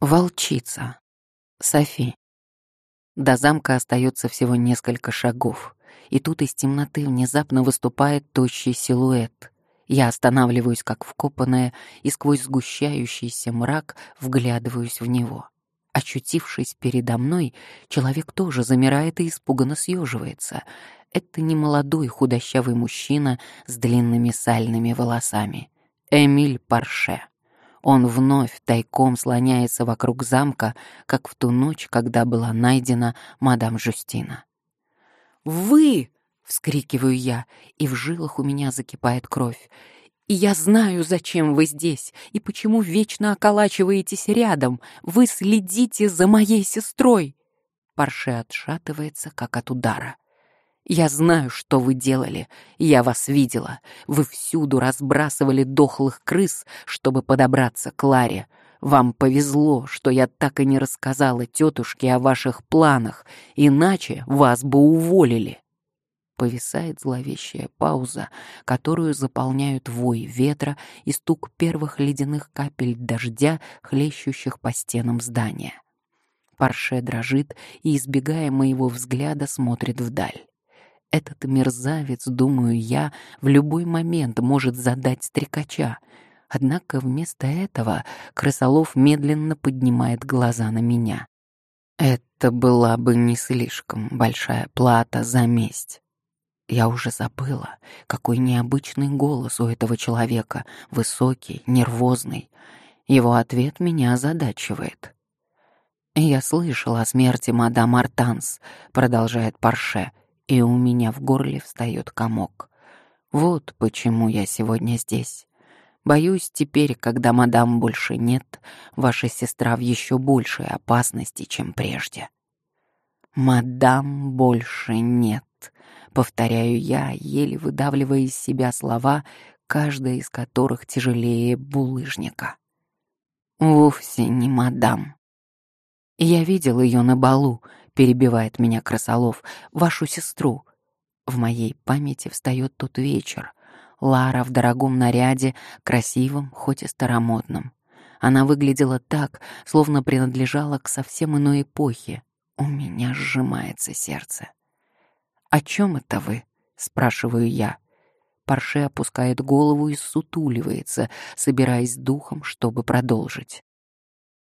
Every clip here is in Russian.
Волчица. Софи. До замка остается всего несколько шагов, и тут из темноты внезапно выступает тощий силуэт. Я останавливаюсь как вкопанная и сквозь сгущающийся мрак вглядываюсь в него. Очутившись передо мной, человек тоже замирает и испуганно съеживается. Это не молодой худощавый мужчина с длинными сальными волосами. Эмиль Парше. Он вновь тайком слоняется вокруг замка, как в ту ночь, когда была найдена мадам Жюстина. «Вы!» — вскрикиваю я, и в жилах у меня закипает кровь. «И я знаю, зачем вы здесь, и почему вечно околачиваетесь рядом. Вы следите за моей сестрой!» Парше отшатывается, как от удара. Я знаю, что вы делали. Я вас видела. Вы всюду разбрасывали дохлых крыс, чтобы подобраться к Ларе. Вам повезло, что я так и не рассказала тетушке о ваших планах, иначе вас бы уволили. Повисает зловещая пауза, которую заполняют вой ветра и стук первых ледяных капель дождя, хлещущих по стенам здания. Парше дрожит и, избегая моего взгляда, смотрит вдаль. Этот мерзавец, думаю я, в любой момент может задать стрекача. Однако вместо этого крысолов медленно поднимает глаза на меня. Это была бы не слишком большая плата за месть. Я уже забыла, какой необычный голос у этого человека, высокий, нервозный. Его ответ меня озадачивает. «Я слышала о смерти мадам Артанс», — продолжает Парше, и у меня в горле встает комок. Вот почему я сегодня здесь. Боюсь, теперь, когда мадам больше нет, ваша сестра в еще большей опасности, чем прежде. Мадам больше нет, повторяю я, еле выдавливая из себя слова, каждая из которых тяжелее булыжника. Вовсе не мадам. Я видел ее на балу, перебивает меня Красолов, вашу сестру. В моей памяти встает тот вечер. Лара в дорогом наряде, красивом, хоть и старомодном. Она выглядела так, словно принадлежала к совсем иной эпохе. У меня сжимается сердце. «О чем это вы?» — спрашиваю я. Парше опускает голову и сутуливается, собираясь духом, чтобы продолжить.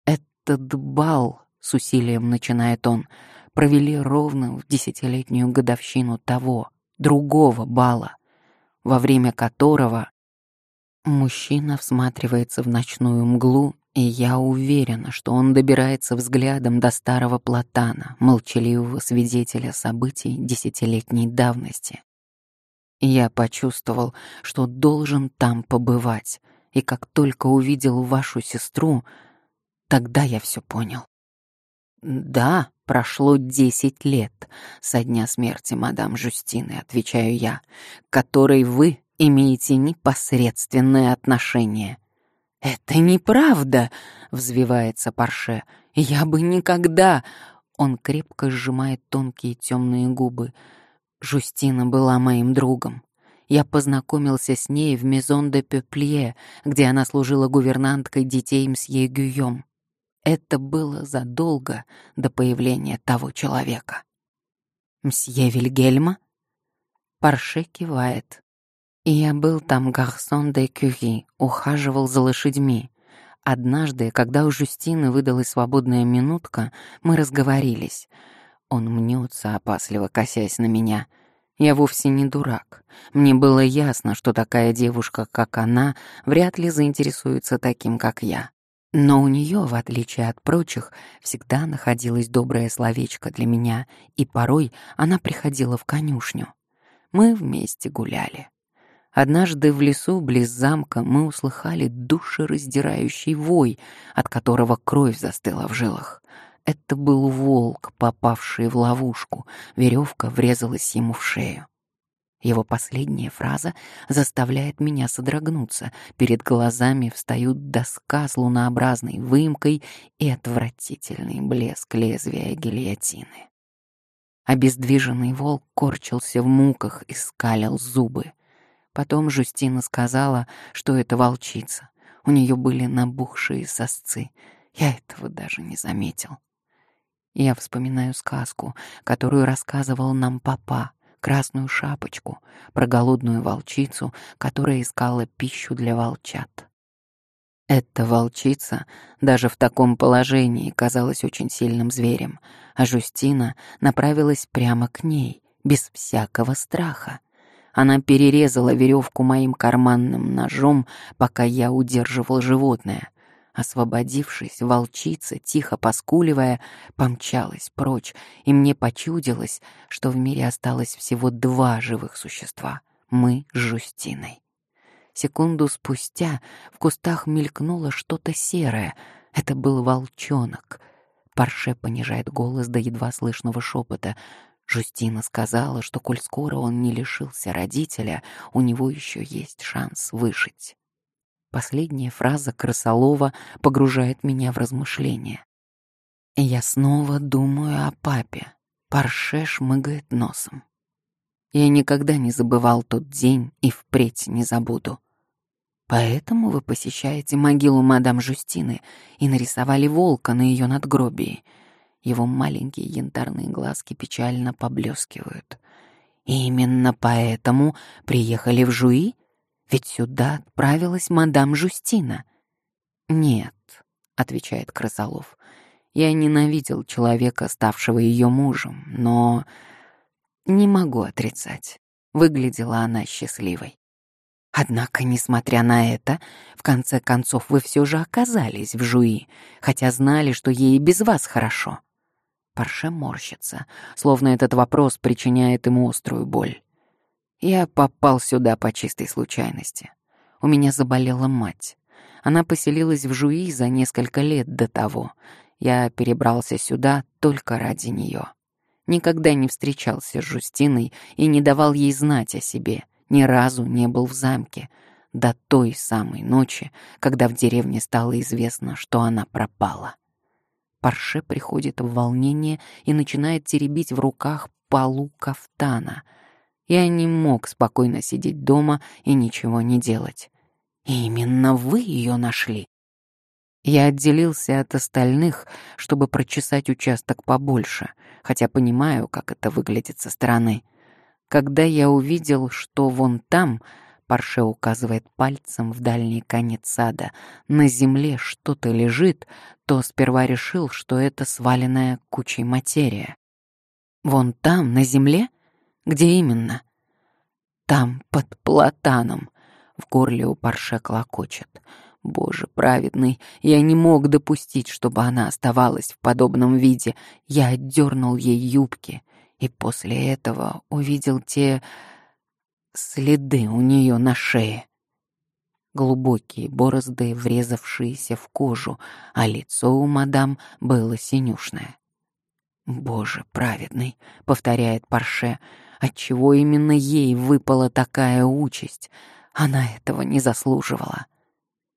«Этот бал», — с усилием начинает он, — провели ровно в десятилетнюю годовщину того, другого бала, во время которого мужчина всматривается в ночную мглу, и я уверена, что он добирается взглядом до старого платана, молчаливого свидетеля событий десятилетней давности. Я почувствовал, что должен там побывать, и как только увидел вашу сестру, тогда я все понял. Да, Прошло десять лет со дня смерти мадам Жустины, отвечаю я, которой вы имеете непосредственное отношение. Это неправда, взвивается Парше. Я бы никогда. Он крепко сжимает тонкие темные губы. Жустина была моим другом. Я познакомился с ней в Мезон де Пеплие, где она служила гувернанткой детей мсье Гюйом. Это было задолго до появления того человека. «Мсье Вильгельма?» Парше кивает. «Я был там гарсон де кюри, ухаживал за лошадьми. Однажды, когда у Жюстины выдалась свободная минутка, мы разговорились. Он мнется, опасливо косясь на меня. Я вовсе не дурак. Мне было ясно, что такая девушка, как она, вряд ли заинтересуется таким, как я. Но у нее, в отличие от прочих, всегда находилось доброе словечко для меня, и порой она приходила в конюшню. Мы вместе гуляли. Однажды в лесу близ замка мы услыхали душераздирающий вой, от которого кровь застыла в жилах. Это был волк, попавший в ловушку, веревка врезалась ему в шею. Его последняя фраза заставляет меня содрогнуться. Перед глазами встают доска с лунообразной выемкой и отвратительный блеск лезвия гильотины. Обездвиженный волк корчился в муках и скалил зубы. Потом Жустина сказала, что это волчица. У нее были набухшие сосцы. Я этого даже не заметил. Я вспоминаю сказку, которую рассказывал нам папа, красную шапочку, про голодную волчицу, которая искала пищу для волчат. Эта волчица даже в таком положении казалась очень сильным зверем, а Жустина направилась прямо к ней, без всякого страха. Она перерезала веревку моим карманным ножом, пока я удерживал животное. Освободившись, волчица, тихо поскуливая, помчалась прочь, и мне почудилось, что в мире осталось всего два живых существа — мы с Жустиной. Секунду спустя в кустах мелькнуло что-то серое. Это был волчонок. Парше понижает голос до едва слышного шепота. Жустина сказала, что коль скоро он не лишился родителя, у него еще есть шанс выжить. Последняя фраза Крысолова погружает меня в размышления. я снова думаю о папе. Парше шмыгает носом. Я никогда не забывал тот день и впредь не забуду. Поэтому вы посещаете могилу мадам Жустины и нарисовали волка на ее надгробии. Его маленькие янтарные глазки печально поблескивают. И именно поэтому приехали в Жуи? Ведь сюда отправилась мадам Жустина. Нет, отвечает Красолов. Я ненавидел человека, ставшего ее мужем, но не могу отрицать. Выглядела она счастливой. Однако, несмотря на это, в конце концов вы все же оказались в Жуи, хотя знали, что ей и без вас хорошо. Парше морщится, словно этот вопрос причиняет ему острую боль. Я попал сюда по чистой случайности. У меня заболела мать. Она поселилась в Жуи за несколько лет до того. Я перебрался сюда только ради нее. Никогда не встречался с Жустиной и не давал ей знать о себе — ни разу не был в замке до той самой ночи, когда в деревне стало известно, что она пропала. Парше приходит в волнение и начинает теребить в руках полу кафтана. Я не мог спокойно сидеть дома и ничего не делать. И именно вы ее нашли. Я отделился от остальных, чтобы прочесать участок побольше, хотя понимаю, как это выглядит со стороны. Когда я увидел, что вон там, Парше указывает пальцем в дальний конец сада, на земле что-то лежит, то сперва решил, что это сваленная кучей материя. Вон там, на земле? Где именно? Там, под платаном. В горле у Парше клокочет. Боже праведный, я не мог допустить, чтобы она оставалась в подобном виде. Я отдернул ей юбки и после этого увидел те следы у нее на шее. Глубокие борозды, врезавшиеся в кожу, а лицо у мадам было синюшное. «Боже праведный», — повторяет Парше, — «отчего именно ей выпала такая участь? Она этого не заслуживала».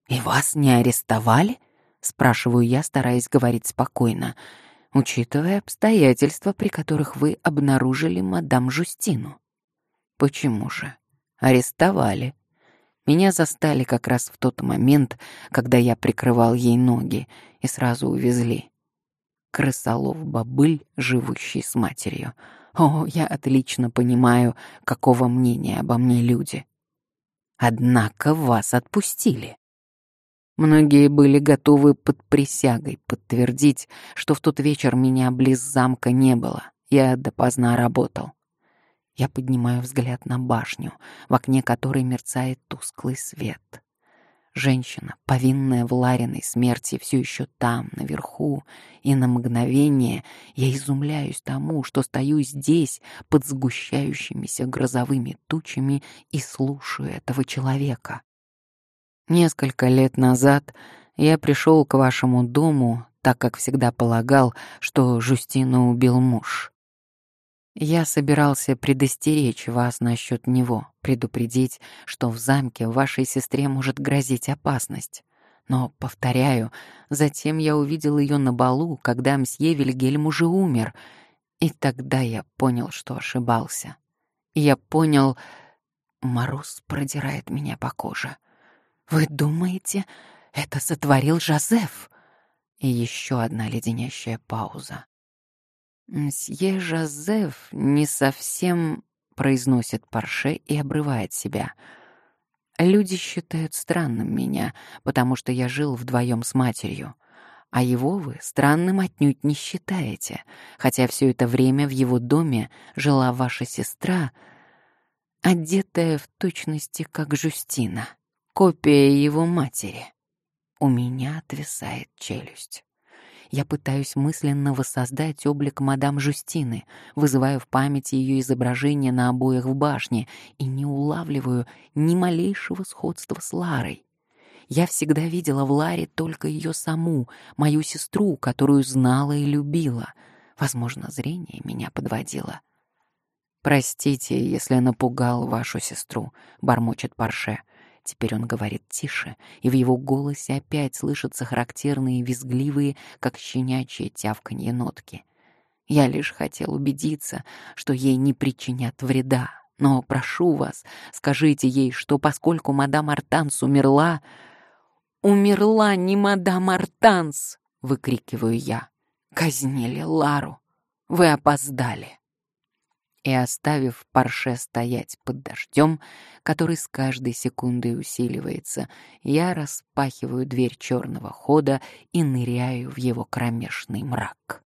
«И вас не арестовали?» — спрашиваю я, стараясь говорить спокойно учитывая обстоятельства, при которых вы обнаружили мадам Жустину. Почему же? Арестовали. Меня застали как раз в тот момент, когда я прикрывал ей ноги, и сразу увезли. Крысолов-бобыль, живущий с матерью. О, я отлично понимаю, какого мнения обо мне люди. Однако вас отпустили. Многие были готовы под присягой подтвердить, что в тот вечер меня близ замка не было. Я допоздна работал. Я поднимаю взгляд на башню, в окне которой мерцает тусклый свет. Женщина, повинная в Лариной смерти, все еще там, наверху, и на мгновение я изумляюсь тому, что стою здесь, под сгущающимися грозовыми тучами, и слушаю этого человека. Несколько лет назад я пришел к вашему дому, так как всегда полагал, что Жустину убил муж. Я собирался предостеречь вас насчет него, предупредить, что в замке вашей сестре может грозить опасность. Но, повторяю, затем я увидел ее на балу, когда мсье Вильгельм уже умер, и тогда я понял, что ошибался. Я понял... Мороз продирает меня по коже. Вы думаете, это сотворил Жозеф? И еще одна леденящая пауза. «Мсье Жозеф не совсем...» — произносит Парше и обрывает себя. «Люди считают странным меня, потому что я жил вдвоем с матерью. А его вы странным отнюдь не считаете, хотя все это время в его доме жила ваша сестра, одетая в точности как Жюстина, копия его матери. У меня отвисает челюсть. Я пытаюсь мысленно воссоздать облик мадам Жустины, вызываю в памяти ее изображение на обоях в башне и не улавливаю ни малейшего сходства с Ларой. Я всегда видела в Ларе только ее саму, мою сестру, которую знала и любила. Возможно, зрение меня подводило. «Простите, если напугал вашу сестру», — бормочет Парше. Теперь он говорит тише, и в его голосе опять слышатся характерные визгливые, как щенячье тявканье нотки. Я лишь хотел убедиться, что ей не причинят вреда. Но прошу вас, скажите ей, что поскольку мадам Артанс умерла... «Умерла не мадам Артанс!» — выкрикиваю я. «Казнили Лару! Вы опоздали!» И, оставив парше стоять под дождем, который с каждой секундой усиливается, я распахиваю дверь черного хода и ныряю в его кромешный мрак.